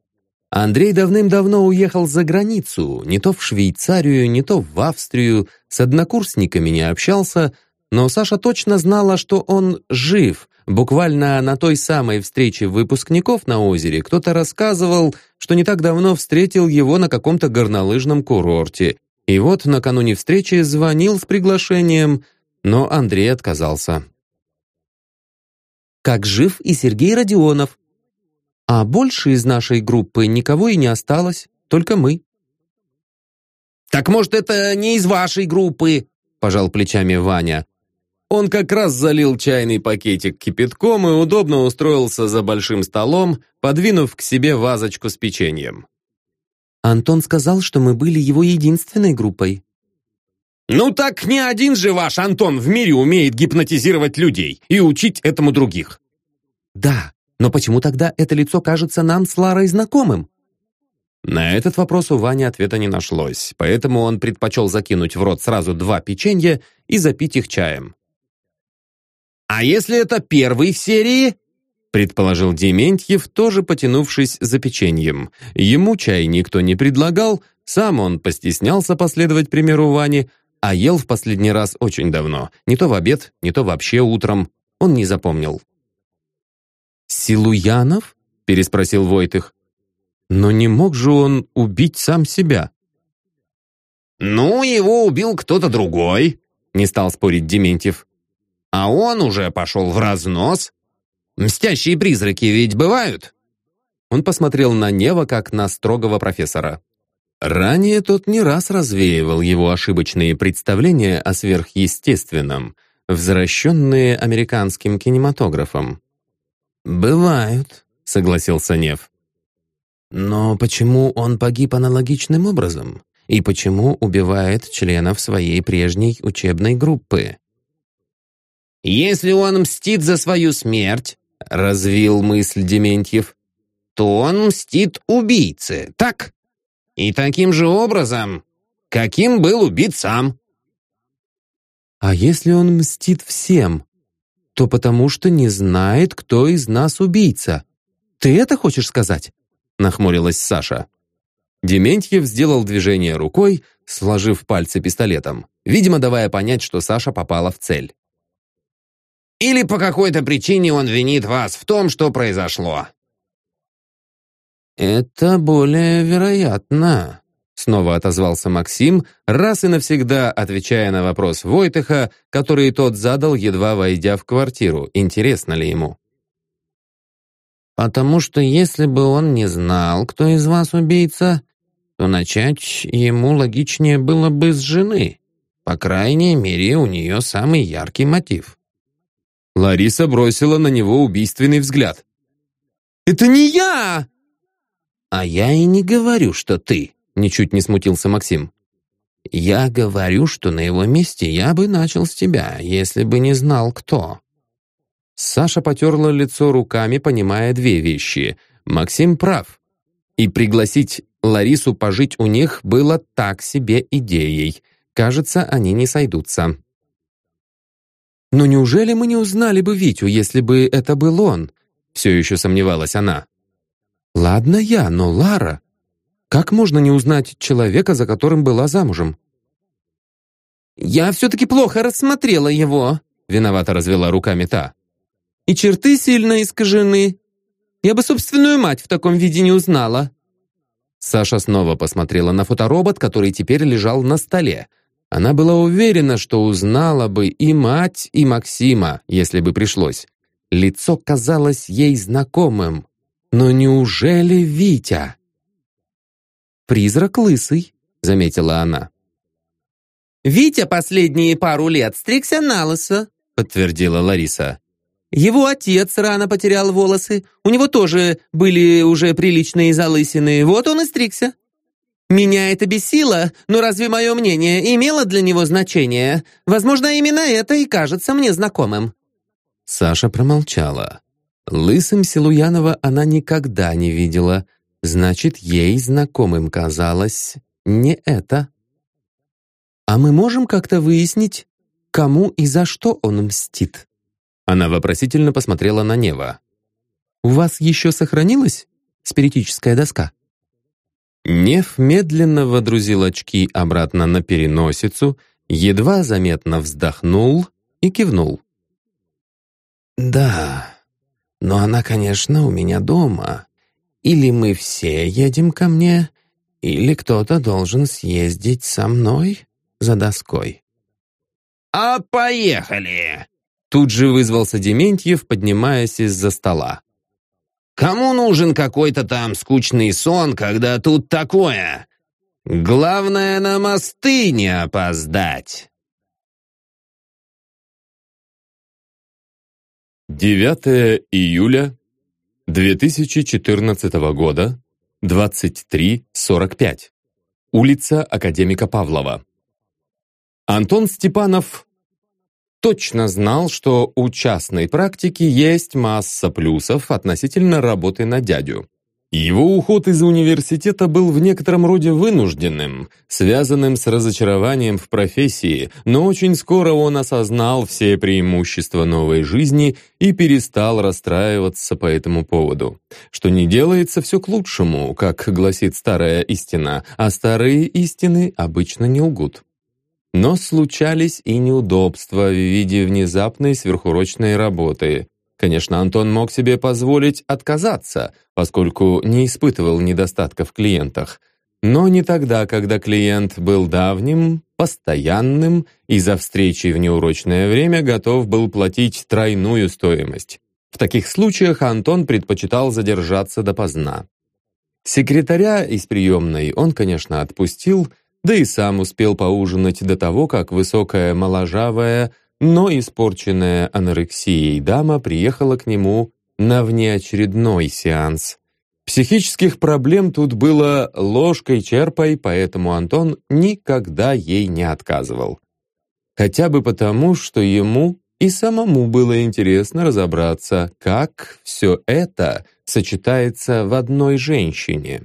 Андрей давным-давно уехал за границу, не то в Швейцарию, не то в Австрию, с однокурсниками не общался, но Саша точно знала, что он жив. Буквально на той самой встрече выпускников на озере кто-то рассказывал, что не так давно встретил его на каком-то горнолыжном курорте. И вот накануне встречи звонил с приглашением, но Андрей отказался. «Как жив и Сергей Родионов», а больше из нашей группы никого и не осталось, только мы. «Так, может, это не из вашей группы?» – пожал плечами Ваня. Он как раз залил чайный пакетик кипятком и удобно устроился за большим столом, подвинув к себе вазочку с печеньем. Антон сказал, что мы были его единственной группой. «Ну так не один же ваш Антон в мире умеет гипнотизировать людей и учить этому других». «Да, но почему тогда это лицо кажется нам с Ларой знакомым? На этот вопрос у Вани ответа не нашлось, поэтому он предпочел закинуть в рот сразу два печенья и запить их чаем. «А если это первый в серии?» Предположил Дементьев, тоже потянувшись за печеньем. Ему чай никто не предлагал, сам он постеснялся последовать примеру Вани, а ел в последний раз очень давно, не то в обед, не то вообще утром, он не запомнил. «Силуянов?» — переспросил Войтых. «Но не мог же он убить сам себя?» «Ну, его убил кто-то другой», — не стал спорить Дементьев. «А он уже пошел в разнос. Мстящие призраки ведь бывают?» Он посмотрел на Нева, как на строгого профессора. Ранее тот не раз развеивал его ошибочные представления о сверхъестественном, возвращенные американским кинематографом. «Бывают», — согласился Нев. «Но почему он погиб аналогичным образом? И почему убивает членов своей прежней учебной группы?» «Если он мстит за свою смерть», — развил мысль Дементьев, «то он мстит убийце, так? И таким же образом, каким был убит сам». «А если он мстит всем?» то потому что не знает, кто из нас убийца. Ты это хочешь сказать?» нахмурилась Саша. Дементьев сделал движение рукой, сложив пальцы пистолетом, видимо, давая понять, что Саша попала в цель. «Или по какой-то причине он винит вас в том, что произошло». «Это более вероятно», Снова отозвался Максим, раз и навсегда отвечая на вопрос Войтыха, который тот задал, едва войдя в квартиру. Интересно ли ему? «Потому что если бы он не знал, кто из вас убийца, то начать ему логичнее было бы с жены. По крайней мере, у нее самый яркий мотив». Лариса бросила на него убийственный взгляд. «Это не я!» «А я и не говорю, что ты», — ничуть не смутился Максим. «Я говорю, что на его месте я бы начал с тебя, если бы не знал, кто». Саша потерла лицо руками, понимая две вещи. Максим прав. И пригласить Ларису пожить у них было так себе идеей. Кажется, они не сойдутся. «Но неужели мы не узнали бы Витю, если бы это был он?» Все еще сомневалась она. «Ладно я, но Лара...» Как можно не узнать человека, за которым была замужем? «Я все-таки плохо рассмотрела его», — виновато развела руками та. «И черты сильно искажены. Я бы собственную мать в таком виде не узнала». Саша снова посмотрела на фоторобот, который теперь лежал на столе. Она была уверена, что узнала бы и мать, и Максима, если бы пришлось. Лицо казалось ей знакомым. Но неужели Витя? «Призрак лысый», — заметила она. «Витя последние пару лет стригся на лысо», — подтвердила Лариса. «Его отец рано потерял волосы. У него тоже были уже приличные залысины. Вот он и стригся. Меня это бесило, но разве мое мнение имело для него значение? Возможно, именно это и кажется мне знакомым». Саша промолчала. Лысым Силуянова она никогда не видела — Значит, ей знакомым казалось не это. А мы можем как-то выяснить, кому и за что он мстит? Она вопросительно посмотрела на Нева. «У вас еще сохранилась спиритическая доска?» Нев медленно водрузил очки обратно на переносицу, едва заметно вздохнул и кивнул. «Да, но она, конечно, у меня дома. Или мы все едем ко мне, или кто-то должен съездить со мной за доской». «А поехали!» Тут же вызвался Дементьев, поднимаясь из-за стола. «Кому нужен какой-то там скучный сон, когда тут такое? Главное, на мосты не опоздать!» 9 июля 2014 года, 23.45. Улица Академика Павлова. Антон Степанов точно знал, что у частной практики есть масса плюсов относительно работы на дядю. Его уход из университета был в некотором роде вынужденным, связанным с разочарованием в профессии, но очень скоро он осознал все преимущества новой жизни и перестал расстраиваться по этому поводу. Что не делается все к лучшему, как гласит старая истина, а старые истины обычно не лгут. Но случались и неудобства в виде внезапной сверхурочной работы, Конечно, Антон мог себе позволить отказаться, поскольку не испытывал недостатков в клиентах. Но не тогда, когда клиент был давним, постоянным и за встречи в неурочное время готов был платить тройную стоимость. В таких случаях Антон предпочитал задержаться допоздна. Секретаря из приемной он, конечно, отпустил, да и сам успел поужинать до того, как высокая моложавая но испорченная анорексией дама приехала к нему на внеочередной сеанс. Психических проблем тут было ложкой-черпай, поэтому Антон никогда ей не отказывал. Хотя бы потому, что ему и самому было интересно разобраться, как все это сочетается в одной женщине.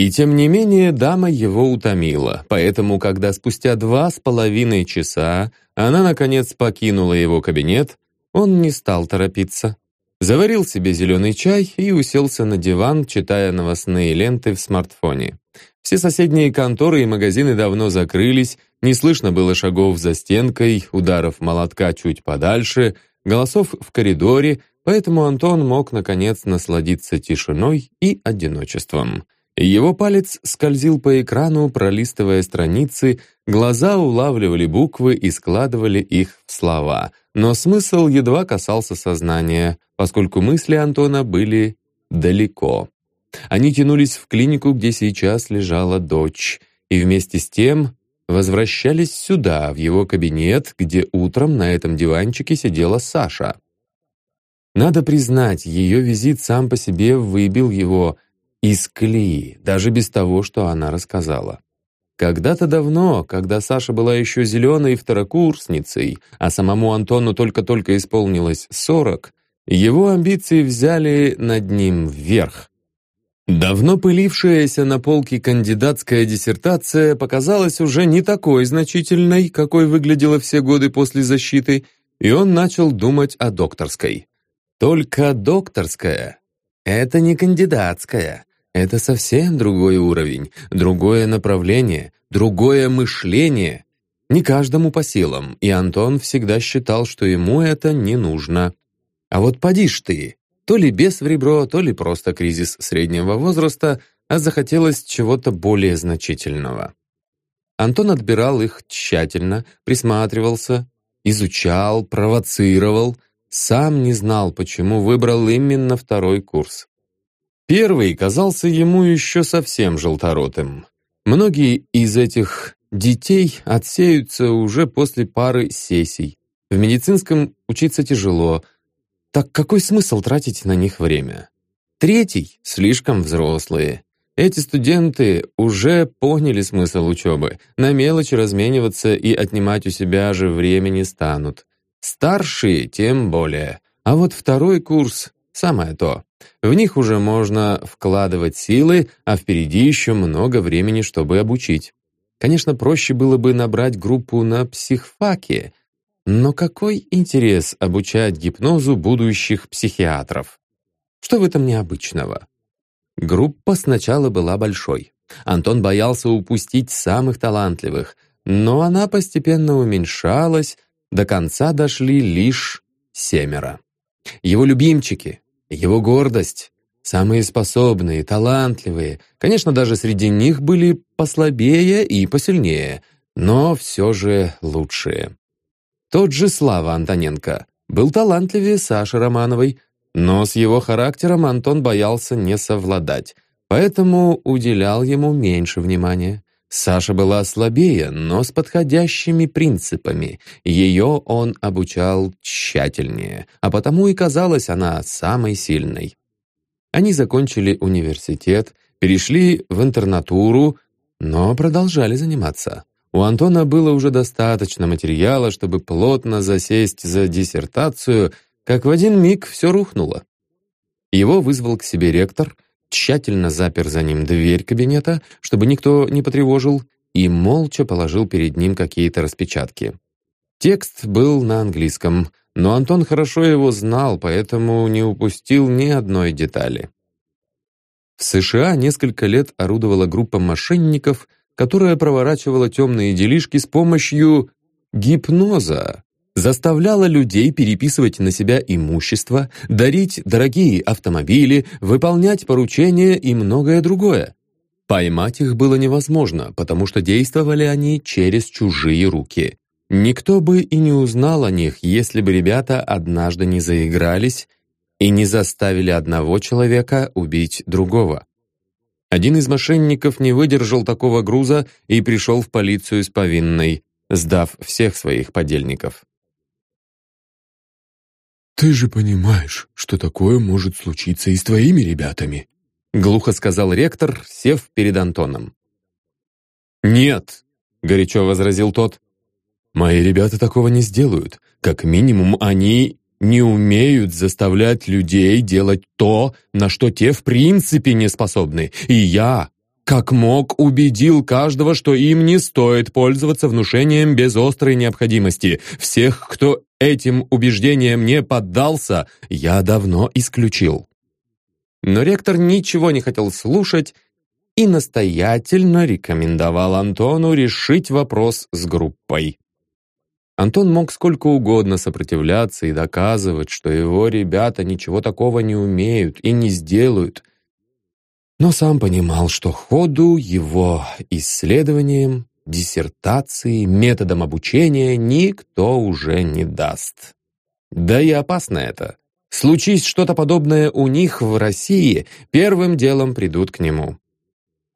И тем не менее дама его утомила, поэтому, когда спустя два с половиной часа она, наконец, покинула его кабинет, он не стал торопиться. Заварил себе зеленый чай и уселся на диван, читая новостные ленты в смартфоне. Все соседние конторы и магазины давно закрылись, не слышно было шагов за стенкой, ударов молотка чуть подальше, голосов в коридоре, поэтому Антон мог, наконец, насладиться тишиной и одиночеством. Его палец скользил по экрану, пролистывая страницы, глаза улавливали буквы и складывали их в слова, но смысл едва касался сознания, поскольку мысли Антона были далеко. Они тянулись в клинику, где сейчас лежала дочь, и вместе с тем возвращались сюда, в его кабинет, где утром на этом диванчике сидела Саша. Надо признать, ее визит сам по себе выбил его из колеи, даже без того, что она рассказала. Когда-то давно, когда Саша была еще зеленой второкурсницей, а самому Антону только-только исполнилось сорок, его амбиции взяли над ним вверх. Давно пылившаяся на полке кандидатская диссертация показалась уже не такой значительной, какой выглядела все годы после защиты, и он начал думать о докторской. Только докторская — это не кандидатская. Это совсем другой уровень, другое направление, другое мышление. Не каждому по силам, и Антон всегда считал, что ему это не нужно. А вот поди ж ты, то ли без в ребро, то ли просто кризис среднего возраста, а захотелось чего-то более значительного. Антон отбирал их тщательно, присматривался, изучал, провоцировал, сам не знал, почему выбрал именно второй курс. Первый казался ему еще совсем желторотым. Многие из этих детей отсеются уже после пары сессий. В медицинском учиться тяжело. Так какой смысл тратить на них время? Третий — слишком взрослые. Эти студенты уже поняли смысл учебы, на мелочи размениваться и отнимать у себя же время не станут. Старшие тем более. А вот второй курс — самое то. В них уже можно вкладывать силы, а впереди еще много времени, чтобы обучить. Конечно, проще было бы набрать группу на психфаке, но какой интерес обучать гипнозу будущих психиатров? Что в этом необычного? Группа сначала была большой. Антон боялся упустить самых талантливых, но она постепенно уменьшалась, до конца дошли лишь семеро. Его любимчики, его гордость. Самые способные, талантливые. Конечно, даже среди них были послабее и посильнее, но все же лучшие. Тот же Слава Антоненко был талантливее Саши Романовой, но с его характером Антон боялся не совладать, поэтому уделял ему меньше внимания. Саша была слабее, но с подходящими принципами. Ее он обучал тщательнее, а потому и казалась она самой сильной. Они закончили университет, перешли в интернатуру, но продолжали заниматься. У Антона было уже достаточно материала, чтобы плотно засесть за диссертацию, как в один миг все рухнуло. Его вызвал к себе ректор — тщательно запер за ним дверь кабинета, чтобы никто не потревожил, и молча положил перед ним какие-то распечатки. Текст был на английском, но Антон хорошо его знал, поэтому не упустил ни одной детали. В США несколько лет орудовала группа мошенников, которая проворачивала темные делишки с помощью гипноза, заставляла людей переписывать на себя имущество, дарить дорогие автомобили, выполнять поручения и многое другое. Поймать их было невозможно, потому что действовали они через чужие руки. Никто бы и не узнал о них, если бы ребята однажды не заигрались и не заставили одного человека убить другого. Один из мошенников не выдержал такого груза и пришел в полицию с повинной, сдав всех своих подельников. «Ты же понимаешь, что такое может случиться и с твоими ребятами», глухо сказал ректор, сев перед Антоном. «Нет», — горячо возразил тот, «мои ребята такого не сделают. Как минимум, они не умеют заставлять людей делать то, на что те в принципе не способны. И я, как мог, убедил каждого, что им не стоит пользоваться внушением без острой необходимости. Всех, кто этим убеждением не поддался, я давно исключил. Но ректор ничего не хотел слушать и настоятельно рекомендовал Антону решить вопрос с группой. Антон мог сколько угодно сопротивляться и доказывать, что его ребята ничего такого не умеют и не сделают, но сам понимал, что ходу его исследованиям, диссертации, методам обучения никто уже не даст. Да и опасно это. Случись что-то подобное у них в России, первым делом придут к нему.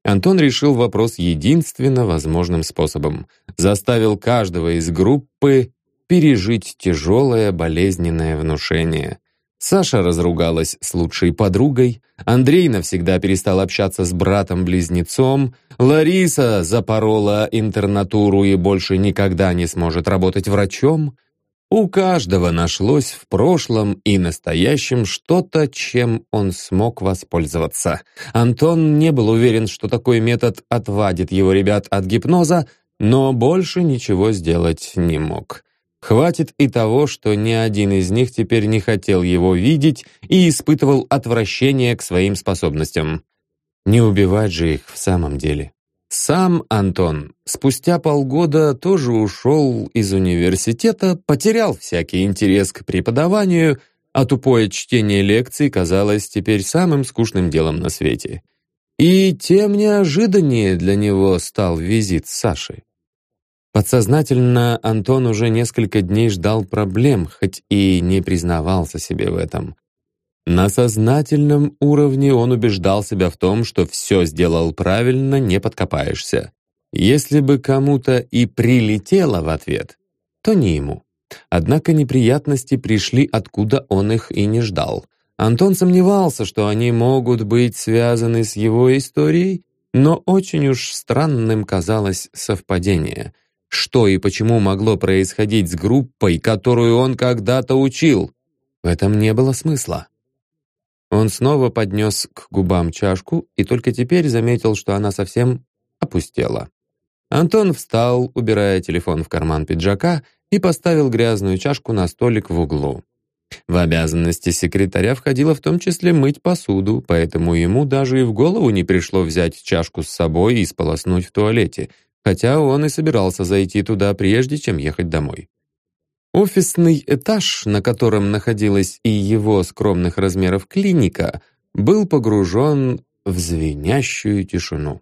Антон решил вопрос единственно возможным способом. Заставил каждого из группы пережить тяжелое болезненное внушение. Саша разругалась с лучшей подругой, Андрей навсегда перестал общаться с братом-близнецом, Лариса запорола интернатуру и больше никогда не сможет работать врачом. У каждого нашлось в прошлом и настоящем что-то, чем он смог воспользоваться. Антон не был уверен, что такой метод отвадит его ребят от гипноза, но больше ничего сделать не мог. Хватит и того, что ни один из них теперь не хотел его видеть и испытывал отвращение к своим способностям. Не убивать же их в самом деле. Сам Антон спустя полгода тоже ушел из университета, потерял всякий интерес к преподаванию, а тупое чтение лекций казалось теперь самым скучным делом на свете. И тем неожиданнее для него стал визит Саши. Подсознательно Антон уже несколько дней ждал проблем, хоть и не признавался себе в этом. На сознательном уровне он убеждал себя в том, что все сделал правильно, не подкопаешься. Если бы кому-то и прилетело в ответ, то не ему. Однако неприятности пришли, откуда он их и не ждал. Антон сомневался, что они могут быть связаны с его историей, но очень уж странным казалось совпадение — что и почему могло происходить с группой, которую он когда-то учил? В этом не было смысла. Он снова поднес к губам чашку и только теперь заметил, что она совсем опустела. Антон встал, убирая телефон в карман пиджака, и поставил грязную чашку на столик в углу. В обязанности секретаря входило в том числе мыть посуду, поэтому ему даже и в голову не пришло взять чашку с собой и сполоснуть в туалете, хотя он и собирался зайти туда, прежде чем ехать домой. Офисный этаж, на котором находилась и его скромных размеров клиника, был погружен в звенящую тишину.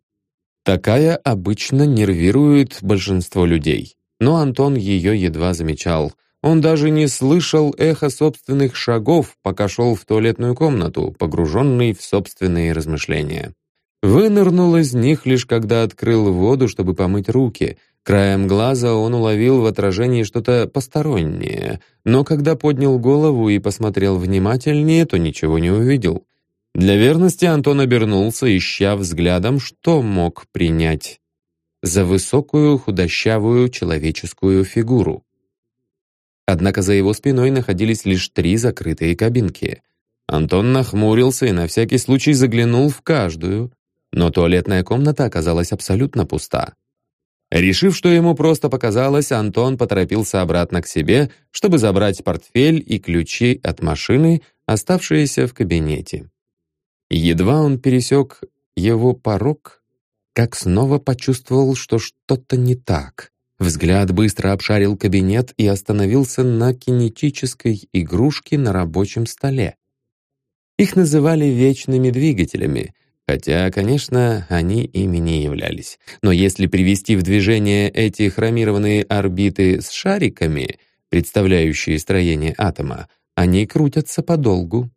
Такая обычно нервирует большинство людей, но Антон ее едва замечал. Он даже не слышал эхо собственных шагов, пока шел в туалетную комнату, погруженный в собственные размышления. Вынырнул из них лишь когда открыл воду, чтобы помыть руки. Краем глаза он уловил в отражении что-то постороннее, но когда поднял голову и посмотрел внимательнее, то ничего не увидел. Для верности Антон обернулся, ища взглядом, что мог принять за высокую худощавую человеческую фигуру. Однако за его спиной находились лишь три закрытые кабинки. Антон нахмурился и на всякий случай заглянул в каждую, но туалетная комната оказалась абсолютно пуста. Решив, что ему просто показалось, Антон поторопился обратно к себе, чтобы забрать портфель и ключи от машины, оставшиеся в кабинете. Едва он пересек его порог, как снова почувствовал, что что-то не так. Взгляд быстро обшарил кабинет и остановился на кинетической игрушке на рабочем столе. Их называли вечными двигателями, Хотя, конечно, они ими не являлись. Но если привести в движение эти хромированные орбиты с шариками, представляющие строение атома, они крутятся подолгу.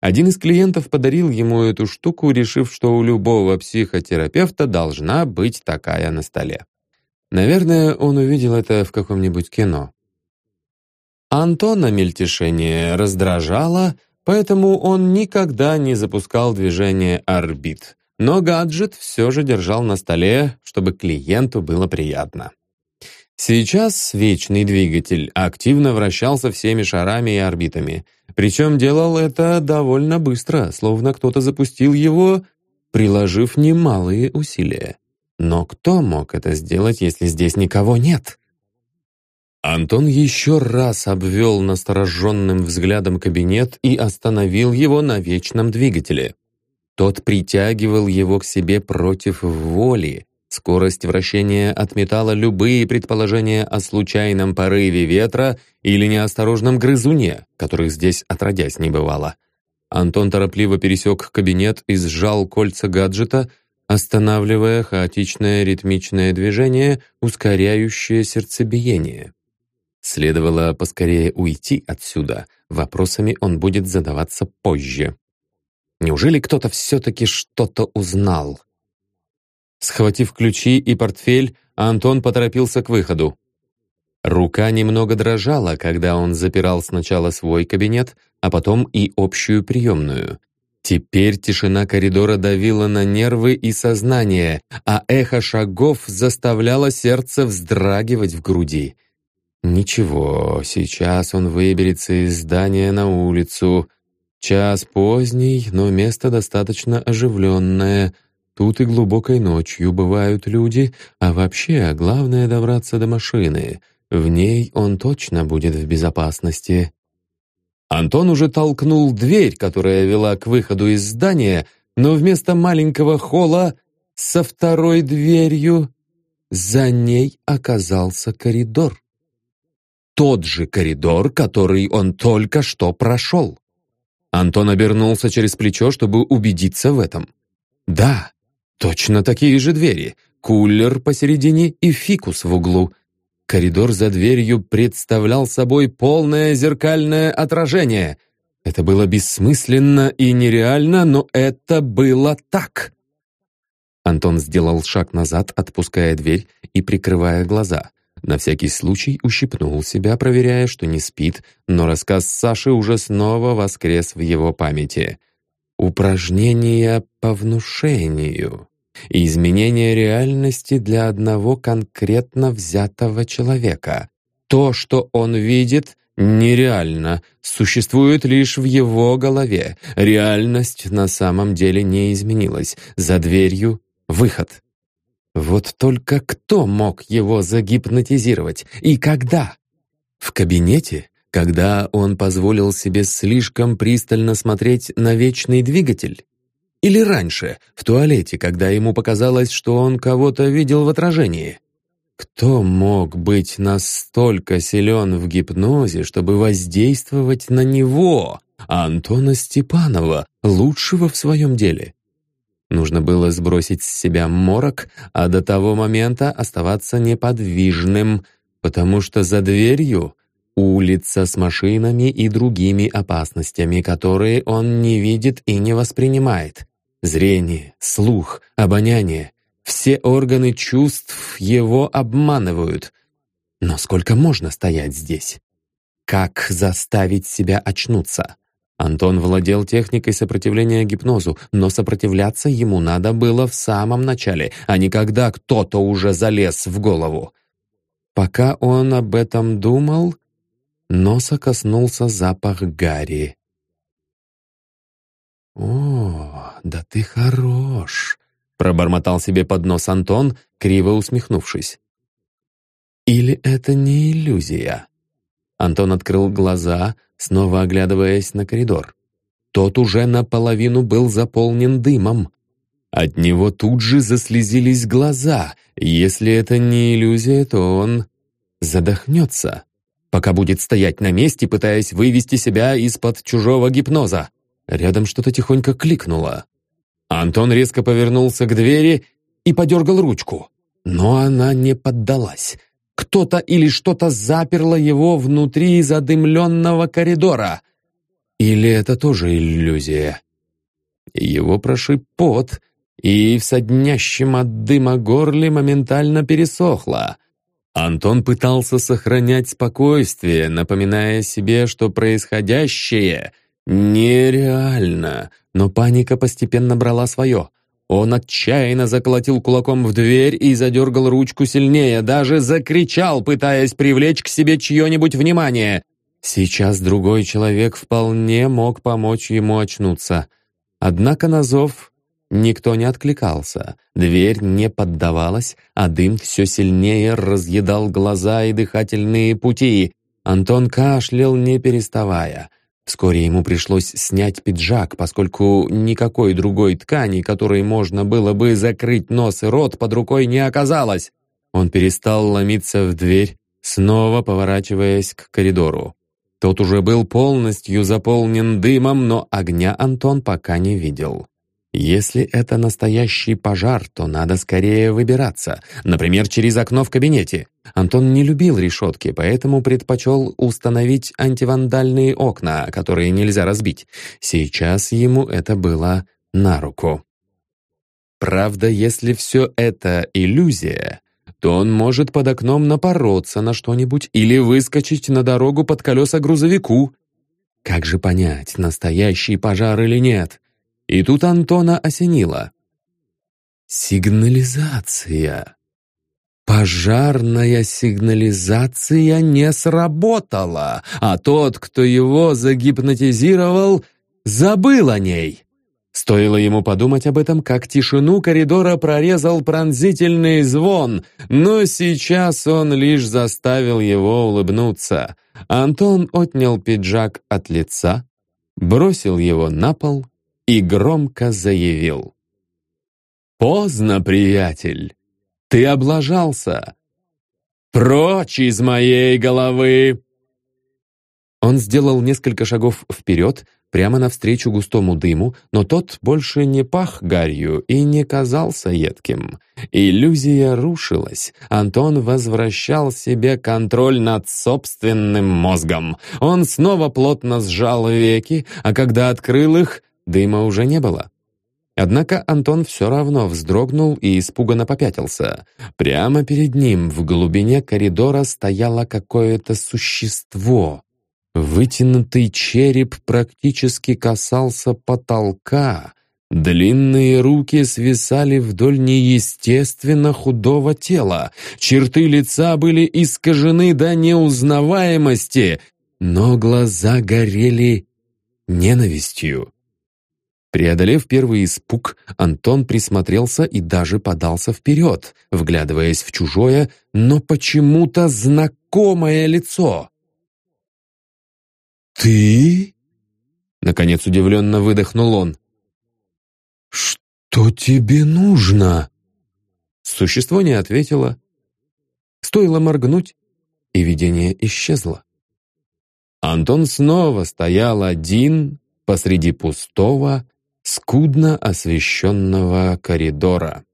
Один из клиентов подарил ему эту штуку, решив, что у любого психотерапевта должна быть такая на столе. Наверное, он увидел это в каком-нибудь кино. Антона мельтешение раздражало, поэтому он никогда не запускал движение орбит. Но гаджет все же держал на столе, чтобы клиенту было приятно. Сейчас вечный двигатель активно вращался всеми шарами и орбитами. Причем делал это довольно быстро, словно кто-то запустил его, приложив немалые усилия. Но кто мог это сделать, если здесь никого нет? Антон еще раз обвел настороженным взглядом кабинет и остановил его на вечном двигателе. Тот притягивал его к себе против воли. Скорость вращения отметала любые предположения о случайном порыве ветра или неосторожном грызуне, которых здесь отродясь не бывало. Антон торопливо пересек кабинет и сжал кольца гаджета, останавливая хаотичное ритмичное движение, ускоряющее сердцебиение. Следовало поскорее уйти отсюда. Вопросами он будет задаваться позже. Неужели кто-то все-таки что-то узнал? Схватив ключи и портфель, Антон поторопился к выходу. Рука немного дрожала, когда он запирал сначала свой кабинет, а потом и общую приемную. Теперь тишина коридора давила на нервы и сознание, а эхо шагов заставляло сердце вздрагивать в груди. Ничего, сейчас он выберется из здания на улицу. Час поздний, но место достаточно оживленное. Тут и глубокой ночью бывают люди, а вообще главное добраться до машины. В ней он точно будет в безопасности. Антон уже толкнул дверь, которая вела к выходу из здания, но вместо маленького холла со второй дверью за ней оказался коридор. Тот же коридор, который он только что прошел. Антон обернулся через плечо, чтобы убедиться в этом. Да, точно такие же двери. Кулер посередине и фикус в углу. Коридор за дверью представлял собой полное зеркальное отражение. Это было бессмысленно и нереально, но это было так. Антон сделал шаг назад, отпуская дверь и прикрывая глаза. На всякий случай ущипнул себя, проверяя, что не спит, но рассказ Саши уже снова воскрес в его памяти. Упражнения по внушению и изменение реальности для одного конкретно взятого человека. То, что он видит, нереально, существует лишь в его голове. Реальность на самом деле не изменилась. За дверью — выход. Вот только кто мог его загипнотизировать и когда? В кабинете, когда он позволил себе слишком пристально смотреть на вечный двигатель? Или раньше, в туалете, когда ему показалось, что он кого-то видел в отражении? Кто мог быть настолько силен в гипнозе, чтобы воздействовать на него, Антона Степанова, лучшего в своем деле? Нужно было сбросить с себя морок, а до того момента оставаться неподвижным, потому что за дверью улица с машинами и другими опасностями, которые он не видит и не воспринимает. Зрение, слух, обоняние — все органы чувств его обманывают. Но сколько можно стоять здесь? Как заставить себя очнуться? Антон владел техникой сопротивления гипнозу, но сопротивляться ему надо было в самом начале, а не когда кто-то уже залез в голову. Пока он об этом думал, носа коснулся запах гари. «О, да ты хорош!» — пробормотал себе под нос Антон, криво усмехнувшись. «Или это не иллюзия?» Антон открыл глаза, снова оглядываясь на коридор. Тот уже наполовину был заполнен дымом. От него тут же заслезились глаза. Если это не иллюзия, то он задохнется, пока будет стоять на месте, пытаясь вывести себя из-под чужого гипноза. Рядом что-то тихонько кликнуло. Антон резко повернулся к двери и подергал ручку. Но она не поддалась. Кто-то или что-то заперло его внутри задымленного коридора. Или это тоже иллюзия? Его прошиб пот, и в соднящем от дыма горле моментально пересохло. Антон пытался сохранять спокойствие, напоминая себе, что происходящее Нереально! Но паника постепенно брала свое. Он отчаянно заколотил кулаком в дверь и задергал ручку сильнее, даже закричал, пытаясь привлечь к себе чье-нибудь внимание. Сейчас другой человек вполне мог помочь ему очнуться. Однако на зов никто не откликался, дверь не поддавалась, а дым все сильнее разъедал глаза и дыхательные пути. Антон кашлял, не переставая — Вскоре ему пришлось снять пиджак, поскольку никакой другой ткани, которой можно было бы закрыть нос и рот, под рукой не оказалось. Он перестал ломиться в дверь, снова поворачиваясь к коридору. Тот уже был полностью заполнен дымом, но огня Антон пока не видел. Если это настоящий пожар, то надо скорее выбираться, например, через окно в кабинете. Антон не любил решетки, поэтому предпочел установить антивандальные окна, которые нельзя разбить. Сейчас ему это было на руку. Правда, если все это иллюзия, то он может под окном напороться на что-нибудь или выскочить на дорогу под колеса грузовику. Как же понять, настоящий пожар или нет? И тут Антона осенило. Сигнализация. Пожарная сигнализация не сработала, а тот, кто его загипнотизировал, забыл о ней. Стоило ему подумать об этом, как тишину коридора прорезал пронзительный звон, но сейчас он лишь заставил его улыбнуться. Антон отнял пиджак от лица, бросил его на пол и громко заявил. «Поздно, приятель! Ты облажался! Прочь из моей головы!» Он сделал несколько шагов вперед, прямо навстречу густому дыму, но тот больше не пах гарью и не казался едким. Иллюзия рушилась. Антон возвращал себе контроль над собственным мозгом. Он снова плотно сжал веки, а когда открыл их, дыма уже не было. Однако Антон все равно вздрогнул и испуганно попятился. Прямо перед ним в глубине коридора стояло какое-то существо. Вытянутый череп практически касался потолка. Длинные руки свисали вдоль неестественно худого тела. Черты лица были искажены до неузнаваемости, но глаза горели ненавистью. Преодолев первый испуг, Антон присмотрелся и даже подался вперед, вглядываясь в чужое, но почему-то знакомое лицо. «Ты?» Наконец удивленно выдохнул он. «Что тебе нужно?» Существо не ответило. Стоило моргнуть, и видение исчезло. Антон снова стоял один посреди пустого, скудно освещенного коридора.